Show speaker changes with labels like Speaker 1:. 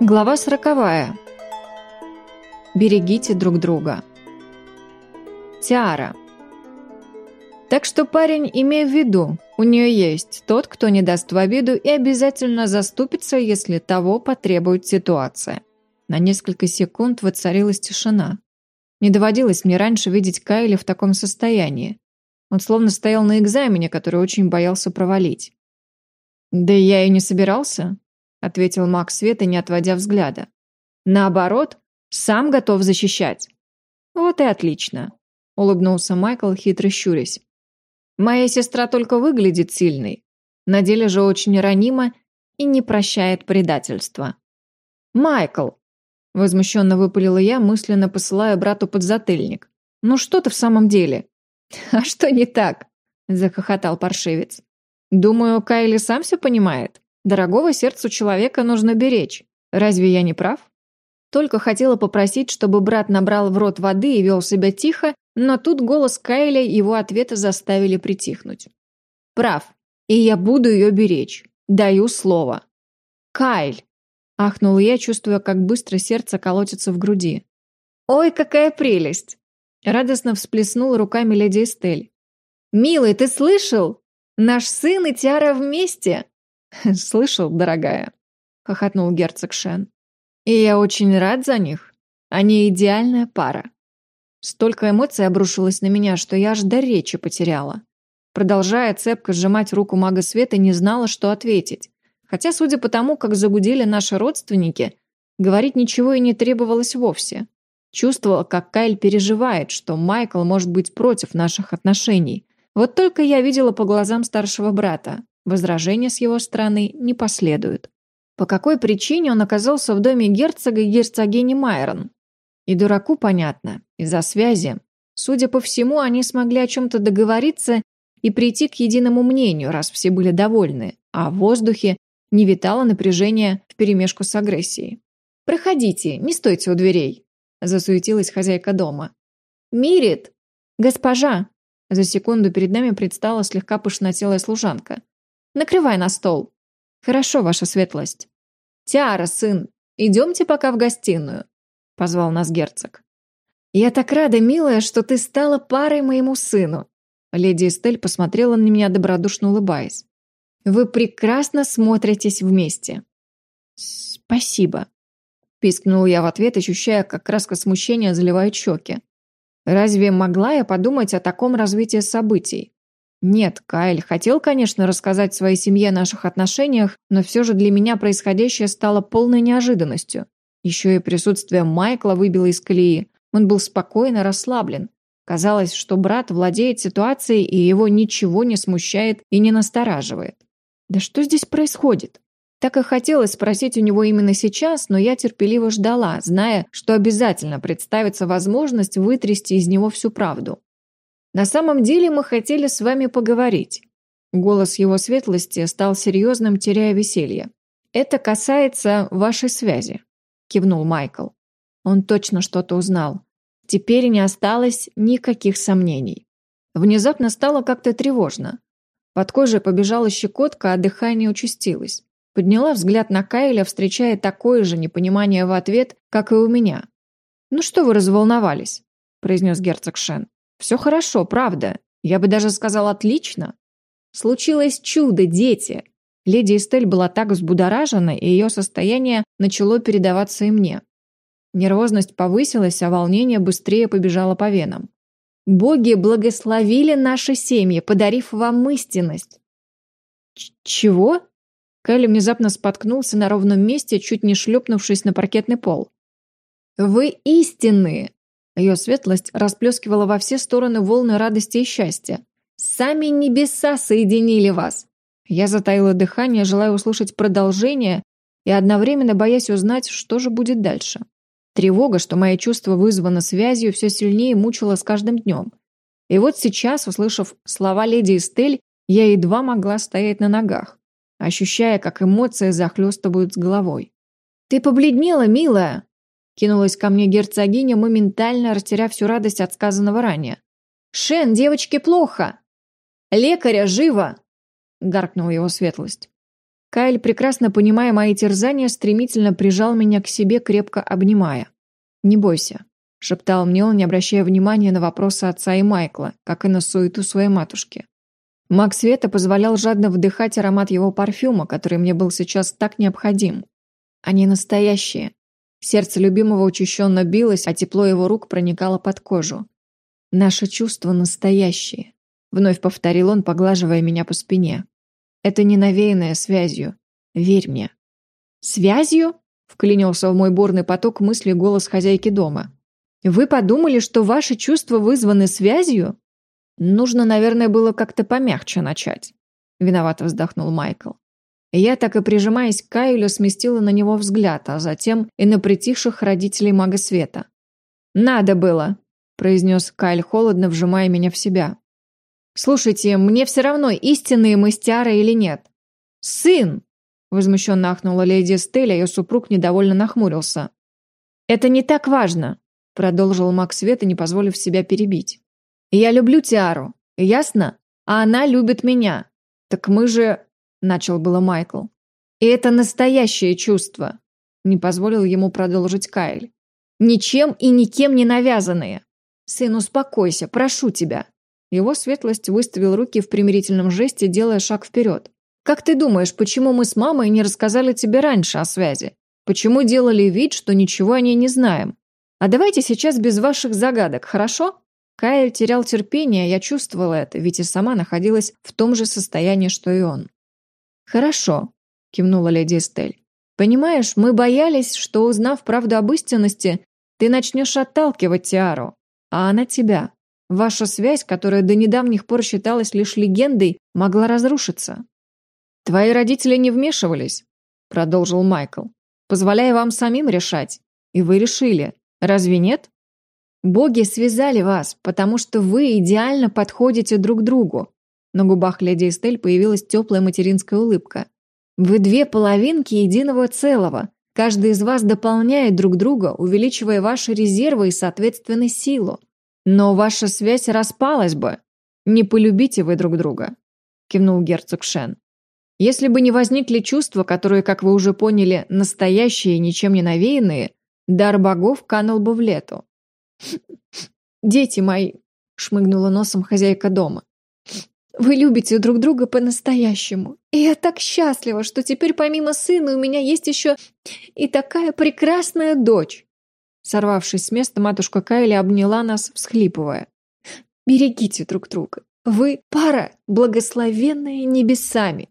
Speaker 1: Глава сороковая. Берегите друг друга. Тиара. Так что, парень, имей в виду, у нее есть тот, кто не даст в обиду и обязательно заступится, если того потребует ситуация. На несколько секунд воцарилась тишина. Не доводилось мне раньше видеть Кайли в таком состоянии. Он словно стоял на экзамене, который очень боялся провалить. «Да я и не собирался», — ответил маг Света, не отводя взгляда. «Наоборот, сам готов защищать». «Вот и отлично», — улыбнулся Майкл, хитро щурясь. «Моя сестра только выглядит сильной, на деле же очень ранима и не прощает предательства». «Майкл!» — возмущенно выпалила я, мысленно посылая брату подзатыльник. «Ну что ты в самом деле?» «А что не так?» — захохотал паршивец. «Думаю, Кайли сам все понимает. Дорогого сердцу человека нужно беречь. Разве я не прав? Только хотела попросить, чтобы брат набрал в рот воды и вел себя тихо, но тут голос Кайля и его ответы заставили притихнуть. «Прав. И я буду ее беречь. Даю слово». «Кайль!» – ахнула я, чувствуя, как быстро сердце колотится в груди. «Ой, какая прелесть!» – радостно всплеснула руками леди Эстель. «Милый, ты слышал? Наш сын и Тиара вместе!» «Слышал, дорогая», — хохотнул герцог Шен. «И я очень рад за них. Они идеальная пара». Столько эмоций обрушилось на меня, что я аж до речи потеряла. Продолжая цепко сжимать руку мага света, не знала, что ответить. Хотя, судя по тому, как загудели наши родственники, говорить ничего и не требовалось вовсе. Чувствовала, как Кайль переживает, что Майкл может быть против наших отношений. Вот только я видела по глазам старшего брата. Возражения с его стороны не последуют. По какой причине он оказался в доме герцога и герцогини Майрон? И дураку понятно, из-за связи. Судя по всему, они смогли о чем-то договориться и прийти к единому мнению, раз все были довольны, а в воздухе не витало напряжение вперемешку с агрессией. «Проходите, не стойте у дверей», – засуетилась хозяйка дома. «Мирит!» «Госпожа!» За секунду перед нами предстала слегка пышнотелая служанка. Накрывай на стол». «Хорошо, ваша светлость». «Тиара, сын, идемте пока в гостиную», — позвал нас герцог. «Я так рада, милая, что ты стала парой моему сыну». Леди Эстель посмотрела на меня, добродушно улыбаясь. «Вы прекрасно смотритесь вместе». «Спасибо», — пискнул я в ответ, ощущая, как краска смущения заливает щеки. «Разве могла я подумать о таком развитии событий? Нет, Кайл хотел, конечно, рассказать своей семье о наших отношениях, но все же для меня происходящее стало полной неожиданностью. Еще и присутствие Майкла выбило из колеи. Он был спокойно расслаблен. Казалось, что брат владеет ситуацией, и его ничего не смущает и не настораживает. Да что здесь происходит? Так и хотелось спросить у него именно сейчас, но я терпеливо ждала, зная, что обязательно представится возможность вытрясти из него всю правду. На самом деле мы хотели с вами поговорить». Голос его светлости стал серьезным, теряя веселье. «Это касается вашей связи», – кивнул Майкл. Он точно что-то узнал. Теперь не осталось никаких сомнений. Внезапно стало как-то тревожно. Под кожей побежала щекотка, а дыхание участилось. Подняла взгляд на Кайля, встречая такое же непонимание в ответ, как и у меня. «Ну что вы разволновались?» – произнес герцог Шен. Все хорошо, правда. Я бы даже сказал отлично. Случилось чудо, дети. Леди Эстель была так взбудоражена, и ее состояние начало передаваться и мне. Нервозность повысилась, а волнение быстрее побежало по венам. «Боги благословили наши семьи, подарив вам истинность». Ч «Чего?» Кэлли внезапно споткнулся на ровном месте, чуть не шлепнувшись на паркетный пол. «Вы истинные!» Ее светлость расплескивала во все стороны волны радости и счастья. «Сами небеса соединили вас!» Я затаила дыхание, желая услышать продолжение и одновременно боясь узнать, что же будет дальше. Тревога, что мои чувства вызваны связью, все сильнее мучила с каждым днем. И вот сейчас, услышав слова леди Эстель, я едва могла стоять на ногах, ощущая, как эмоции захлестывают с головой. «Ты побледнела, милая!» Кинулась ко мне герцогиня, моментально растеряв всю радость от сказанного ранее. «Шен, девочке плохо!» «Лекаря, живо!» – гаркнула его светлость. Кайл, прекрасно понимая мои терзания, стремительно прижал меня к себе, крепко обнимая. «Не бойся», — шептал мне он, не обращая внимания на вопросы отца и Майкла, как и на суету своей матушки. Маг света позволял жадно вдыхать аромат его парфюма, который мне был сейчас так необходим. Они настоящие. Сердце любимого учащенно билось, а тепло его рук проникало под кожу. Наши чувства настоящие. Вновь повторил он, поглаживая меня по спине. Это не навеянное связью. Верь мне. Связью? Вклинился в мой бурный поток мысли голос хозяйки дома. Вы подумали, что ваши чувства вызваны связью? Нужно, наверное, было как-то помягче начать. Виновато вздохнул Майкл. Я, так и прижимаясь к Кайлю, сместила на него взгляд, а затем и на притихших родителей мага света. «Надо было», – произнес Кайль холодно, вжимая меня в себя. «Слушайте, мне все равно, истинные мы с или нет». «Сын!» – возмущенно ахнула леди Стель, а ее супруг недовольно нахмурился. «Это не так важно», – продолжил маг света, не позволив себя перебить. «Я люблю Тиару, ясно? А она любит меня. Так мы же...» – начал было Майкл. «И это настоящее чувство», – не позволил ему продолжить Кайль. «Ничем и никем не навязанные. Сын, успокойся, прошу тебя». Его светлость выставил руки в примирительном жесте, делая шаг вперед. «Как ты думаешь, почему мы с мамой не рассказали тебе раньше о связи? Почему делали вид, что ничего о ней не знаем? А давайте сейчас без ваших загадок, хорошо?» Кайл терял терпение, я чувствовала это, ведь и сама находилась в том же состоянии, что и он. «Хорошо», – кивнула леди Эстель. «Понимаешь, мы боялись, что, узнав правду об истинности, ты начнешь отталкивать Тиару, а она тебя. Ваша связь, которая до недавних пор считалась лишь легендой, могла разрушиться». «Твои родители не вмешивались», – продолжил Майкл, «позволяя вам самим решать. И вы решили. Разве нет?» Боги связали вас, потому что вы идеально подходите друг другу. На губах леди Эстель появилась теплая материнская улыбка. Вы две половинки единого целого. Каждый из вас дополняет друг друга, увеличивая ваши резервы и, соответственно, силу. Но ваша связь распалась бы. Не полюбите вы друг друга, кивнул герцог Шен. Если бы не возникли чувства, которые, как вы уже поняли, настоящие и ничем не навеянные, дар богов канул бы в лету. «Дети мои!» – шмыгнула носом хозяйка дома. «Вы любите друг друга по-настоящему. И я так счастлива, что теперь помимо сына у меня есть еще и такая прекрасная дочь!» Сорвавшись с места, матушка Кайли обняла нас, всхлипывая. «Берегите друг друга. Вы пара, благословенная небесами!»